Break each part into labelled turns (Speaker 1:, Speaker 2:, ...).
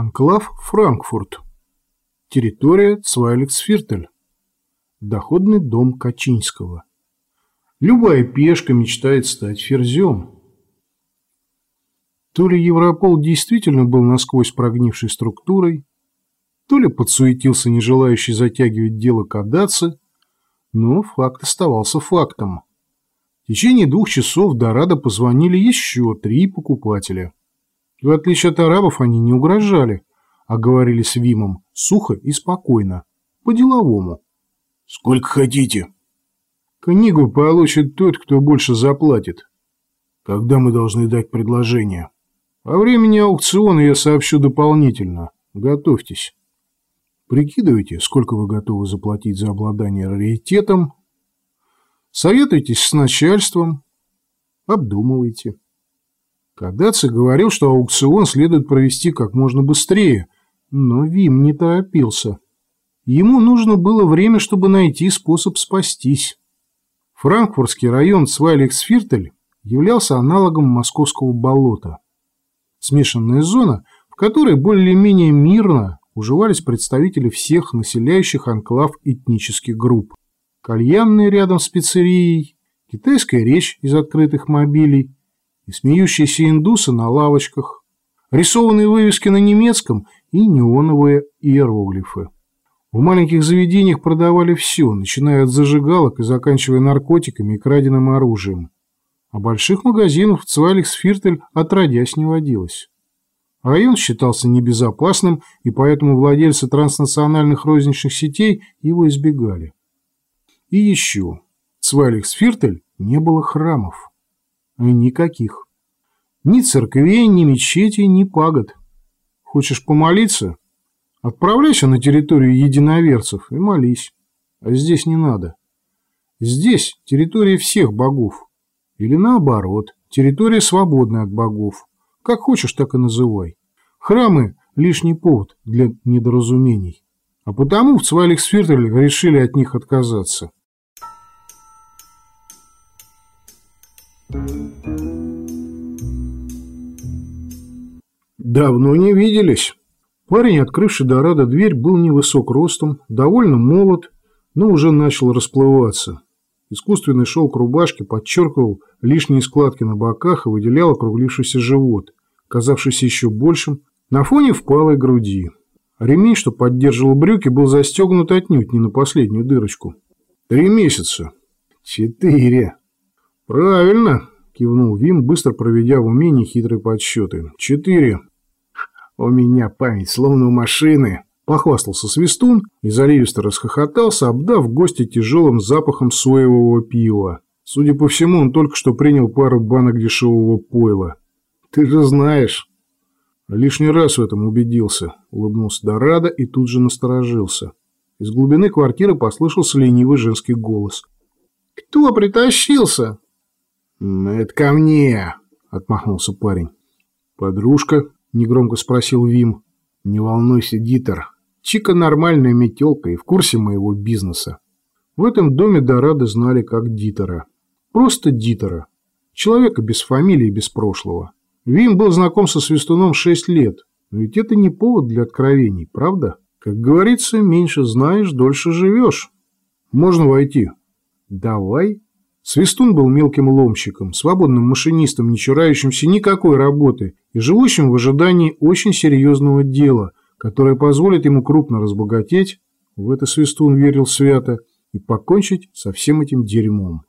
Speaker 1: Анклав Франкфурт. Территория Цвайликсфиртель. Доходный дом Качинского. Любая пешка мечтает стать ферзем. То ли Европол действительно был насквозь прогнившей структурой, то ли подсуетился не желающий затягивать дело Кадаци, но факт оставался фактом. В течение двух часов Дорадо позвонили еще три покупателя – в отличие от арабов, они не угрожали, а говорили с Вимом сухо и спокойно, по-деловому.
Speaker 2: «Сколько хотите?»
Speaker 1: «Книгу получит тот, кто больше заплатит».
Speaker 2: «Когда мы должны дать предложение?»
Speaker 1: «По времени аукциона я сообщу дополнительно. Готовьтесь». Прикидывайте, сколько вы готовы заплатить за обладание раритетом. Советуйтесь с начальством. Обдумывайте. Кадаци говорил, что аукцион следует провести как можно быстрее, но Вим не торопился. Ему нужно было время, чтобы найти способ спастись. Франкфуртский район Цвайликсфиртель являлся аналогом московского болота. Смешанная зона, в которой более-менее мирно уживались представители всех населяющих анклав этнических групп. Кальянные рядом с пиццерией, китайская речь из открытых мобилей, и смеющиеся индусы на лавочках, рисованные вывески на немецком и неоновые иероглифы. В маленьких заведениях продавали все, начиная от зажигалок и заканчивая наркотиками и краденым оружием. А больших магазинов в Цвайликсфиртель отродясь не водилось. Район считался небезопасным, и поэтому владельцы транснациональных розничных сетей его избегали. И еще. В Цвайликсфиртель не было храмов. Никаких. Ни церквей, ни мечетей, ни пагод. Хочешь помолиться? Отправляйся на территорию единоверцев и молись. А здесь не надо. Здесь территория всех богов. Или наоборот, территория свободная от богов. Как хочешь, так и называй. Храмы – лишний повод для недоразумений. А потому в Цвайликсфиртеле решили от них отказаться. Давно не виделись. Парень, открывший Дорадо дверь, был невысок ростом, довольно молод, но уже начал расплываться. Искусственный шелк рубашки подчеркивал лишние складки на боках и выделял округлившийся живот, казавшийся еще большим, на фоне впалой груди. Ремень, что поддерживал брюки, был застегнут отнюдь не на последнюю дырочку. Три месяца. Четыре. «Правильно», – кивнул Вим, быстро проведя в уме нехитрые подсчеты. «Четыре. У меня память словно у машины». Похвастался Свистун и заливисто расхохотался, обдав гостя тяжелым запахом соевого пива. Судя по всему, он только что принял пару банок дешевого пойла. «Ты же знаешь». Лишний раз в этом убедился, улыбнулся Дорадо и тут же насторожился. Из глубины квартиры послышался ленивый женский голос. «Кто притащился?»
Speaker 2: «Это ко мне!» – отмахнулся парень. «Подружка?» – негромко спросил Вим. «Не волнуйся, Дитер. Чика нормальная метелка и в курсе моего бизнеса».
Speaker 1: В этом доме Дорадо знали как Дитера. Просто Дитера. Человека без фамилии без прошлого. Вим был знаком со Свистуном шесть лет. Но ведь это не повод для откровений, правда? Как говорится, меньше знаешь, дольше живешь. Можно войти. Давай. Свистун был мелким ломщиком, свободным машинистом, не чурающимся никакой работы и живущим в ожидании очень серьезного дела, которое позволит ему крупно разбогатеть, в это Свистун верил свято, и покончить со всем этим дерьмом.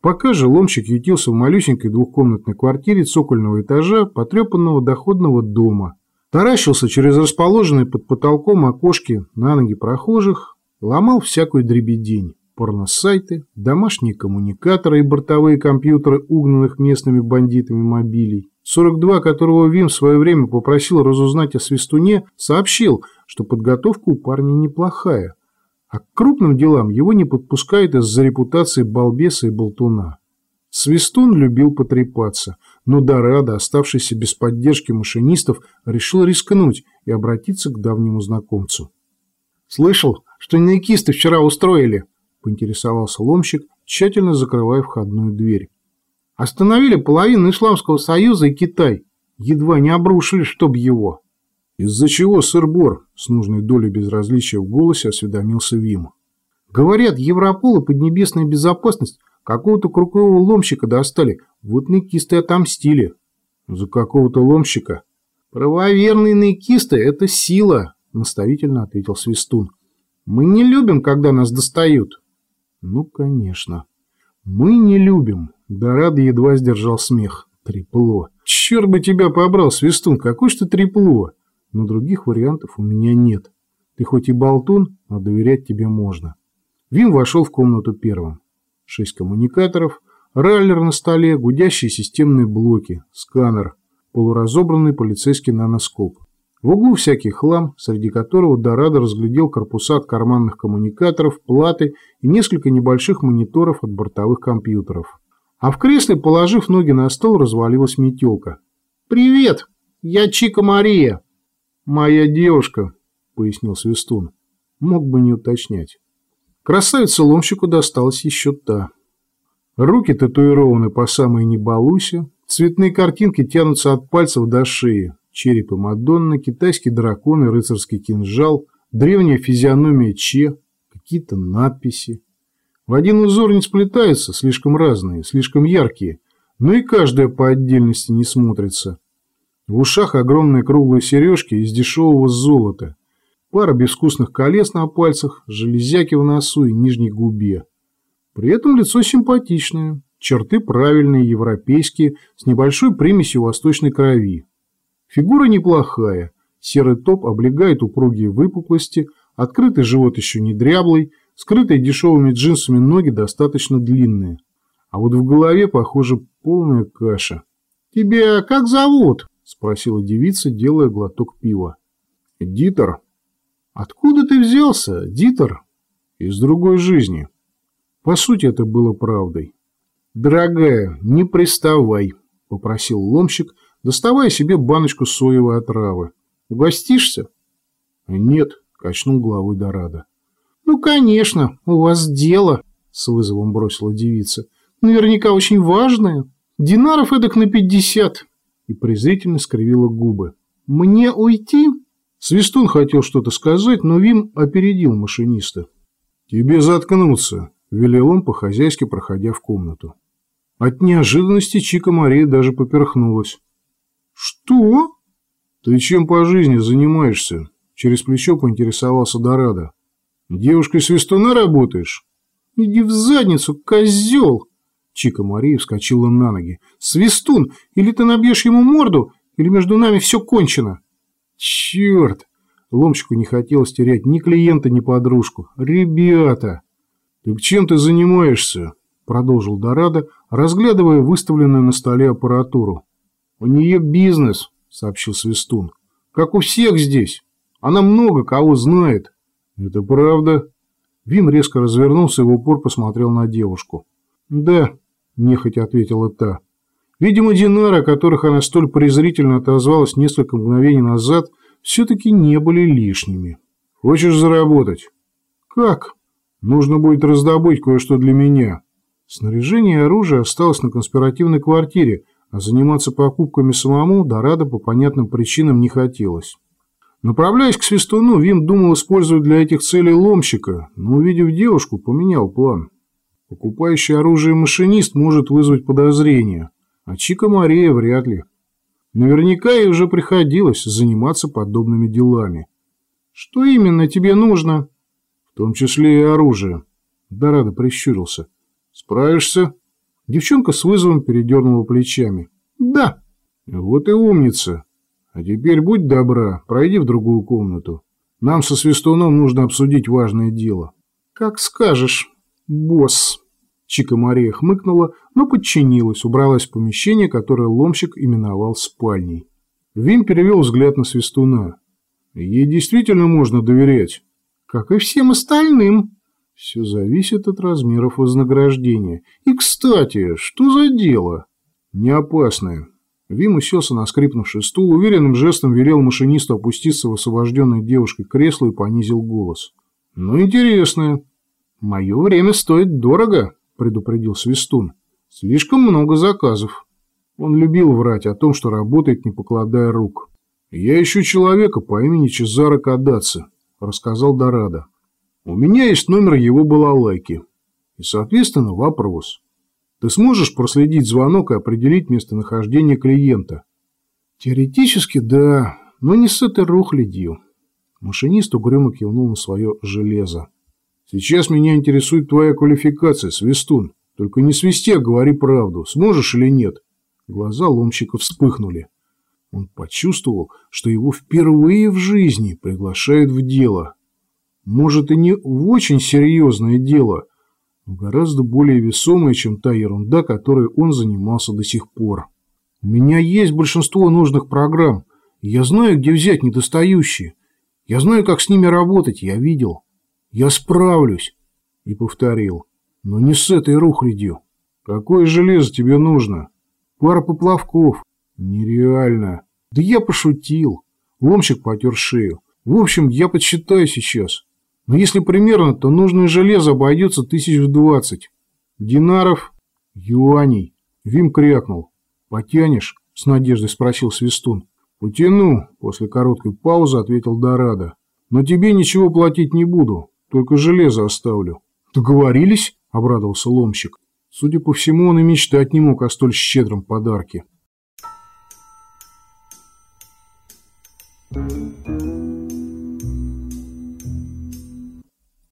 Speaker 1: Пока же ломщик ютился в малюсенькой двухкомнатной квартире цокольного этажа потрепанного доходного дома, таращился через расположенные под потолком окошки на ноги прохожих, ломал всякую дребедень порносайты, домашние коммуникаторы и бортовые компьютеры угнанных местными бандитами мобилей. 42, которого Вим в свое время попросил разузнать о Свистуне, сообщил, что подготовка у парня неплохая, а к крупным делам его не подпускают из-за репутации балбеса и болтуна. Свистун любил потрепаться, но Дорадо, оставшийся без поддержки машинистов, решил рискнуть и обратиться к давнему знакомцу. «Слышал, что найкисты вчера устроили?» Поинтересовался ломщик, тщательно закрывая входную дверь. Остановили половину Исламского Союза и Китай. Едва не обрушили, чтоб его. «Из-за чего, сыр-бор?» — с нужной долей безразличия в голосе осведомился Вим.
Speaker 2: «Говорят, Европол и Поднебесная безопасность какого-то кругового ломщика достали, вот ныкисты отомстили».
Speaker 1: «За какого-то ломщика?»
Speaker 2: «Правоверные ныкисты — это сила», — наставительно ответил Свистун. «Мы не любим, когда нас достают».
Speaker 1: «Ну, конечно. Мы не любим». Дорадо едва сдержал смех. Трепло. «Черт бы тебя побрал, Свистун, какой ж ты трепло!» но других вариантов у меня нет. Ты хоть и болтун, но доверять тебе можно. Вим вошел в комнату первым. Шесть коммуникаторов, раллер на столе, гудящие системные блоки, сканер, полуразобранный полицейский наноскоп. В углу всякий хлам, среди которого Дорадо разглядел корпуса от карманных коммуникаторов, платы и несколько небольших мониторов от бортовых компьютеров. А в кресле, положив ноги на стол, развалилась метелка.
Speaker 2: «Привет! Я Чика Мария!»
Speaker 1: «Моя девушка», — пояснил Свистун. Мог бы не уточнять. Красавице-ломщику досталась еще та. Руки татуированы по самой не цветные картинки тянутся от пальцев до шеи, череп и Мадонна, китайский дракон и рыцарский кинжал, древняя физиономия Че, какие-то надписи. В один узор не сплетаются, слишком разные, слишком яркие, но и каждая по отдельности не смотрится. В ушах огромные круглые сережки из дешевого золота, пара безвкусных колец на пальцах, железяки в носу и нижней губе. При этом лицо симпатичное, черты правильные, европейские, с небольшой примесью восточной крови. Фигура неплохая, серый топ облегает упругие выпуклости, открытый живот еще не дряблый, скрытые дешевыми джинсами ноги достаточно длинные. А вот в голове, похоже, полная каша.
Speaker 2: «Тебя как зовут?»
Speaker 1: – спросила девица, делая глоток пива. «Дитер».
Speaker 2: «Откуда ты взялся, Дитер?»
Speaker 1: «Из другой жизни». По сути, это было правдой. «Дорогая, не приставай», – попросил ломщик, доставая себе баночку соевой отравы. «Угостишься?» «Нет», – качнул головой Дорадо.
Speaker 2: «Ну, конечно, у вас дело», – с вызовом бросила девица. «Наверняка очень важное. Динаров эдак на пятьдесят»
Speaker 1: и презрительно скривила губы.
Speaker 2: «Мне уйти?»
Speaker 1: Свистун хотел что-то сказать, но Вим опередил машиниста. «Тебе заткнуться», – велел он по-хозяйски, проходя в комнату. От неожиданности Чика Мария даже поперхнулась.
Speaker 2: «Что?»
Speaker 1: «Ты чем по жизни занимаешься?» Через плечо поинтересовался Дорадо. «Девушкой Свистуна работаешь?»
Speaker 2: «Иди в задницу, козел!»
Speaker 1: Чика Мария вскочила на ноги.
Speaker 2: «Свистун! Или ты набьешь ему морду, или между нами все кончено!»
Speaker 1: «Черт!» Ломщику не хотелось терять ни клиента, ни подружку. «Ребята!» «Так чем ты занимаешься?» Продолжил Дорадо, разглядывая выставленную на столе аппаратуру.
Speaker 2: «У нее бизнес», — сообщил Свистун. «Как у всех здесь. Она много кого знает».
Speaker 1: «Это правда?» Вим резко развернулся и в упор посмотрел на девушку.
Speaker 2: «Да», – нехотя ответила та.
Speaker 1: Видимо, динары, о которых она столь презрительно отозвалась несколько мгновений назад, все-таки не были лишними. «Хочешь заработать?»
Speaker 2: «Как?»
Speaker 1: «Нужно будет раздобыть кое-что для меня». Снаряжение и оружие осталось на конспиративной квартире, а заниматься покупками самому Дорадо по понятным причинам не хотелось. Направляясь к Свистуну, Вим думал использовать для этих целей ломщика, но, увидев девушку, поменял план. Покупающий оружие машинист может вызвать подозрения, а Чика Мария вряд ли. Наверняка ей уже приходилось заниматься подобными делами.
Speaker 2: «Что именно тебе нужно?»
Speaker 1: «В том числе и оружие». Дорадо прищурился. «Справишься?» Девчонка с вызовом передернула плечами.
Speaker 2: «Да».
Speaker 1: «Вот и умница. А теперь будь добра, пройди в другую комнату. Нам со Свистуном нужно обсудить важное дело».
Speaker 2: «Как скажешь, босс».
Speaker 1: Чика Мария хмыкнула, но подчинилась, убралась в помещение, которое ломщик именовал спальней. Вим перевел взгляд на Свистуна. Ей действительно можно доверять.
Speaker 2: Как и всем остальным.
Speaker 1: Все зависит от размеров вознаграждения. И, кстати, что за дело? Не опасное. Вим уселся на скрипнувший стул, уверенным жестом велел машинисту опуститься в освобожденной девушкой кресло и понизил голос. Ну, интересное. Мое время стоит дорого. – предупредил Свистун. «Слишком много заказов». Он любил врать о том, что работает, не покладая рук. «Я ищу человека по имени Чезаро Кадаци», – рассказал Дорадо. «У меня есть номер его балалайки. И, соответственно, вопрос. Ты сможешь проследить звонок и определить местонахождение клиента?»
Speaker 2: «Теоретически, да, но не с этой рухлядью». Машинист угрюмо кивнул на свое железо.
Speaker 1: «Сейчас меня интересует твоя квалификация, Свистун. Только не свисти, а говори правду. Сможешь или нет?» Глаза ломщика вспыхнули. Он почувствовал, что его впервые в жизни приглашают в дело. Может, и не в очень серьезное дело, но гораздо более весомое, чем та ерунда, которой он занимался до сих пор. У меня есть большинство нужных программ, я знаю, где взять недостающие. Я знаю, как с ними работать, я видел. Я справлюсь. И повторил. Но не с этой рухлядью. Какое железо тебе нужно? Пара поплавков. Нереально. Да я пошутил. Ломщик потер шею. В общем, я подсчитаю сейчас. Но если примерно, то нужное железо обойдется тысяч в двадцать. Динаров, юаней. Вим крякнул. Потянешь? С надеждой спросил Свистун. Потяну, после короткой паузы ответил Дорадо. Но тебе ничего платить не буду, только железо оставлю. Договорились? Обрадовался ломщик. Судя по всему, он и мечтать не мог о столь щедром подарке. Thank you.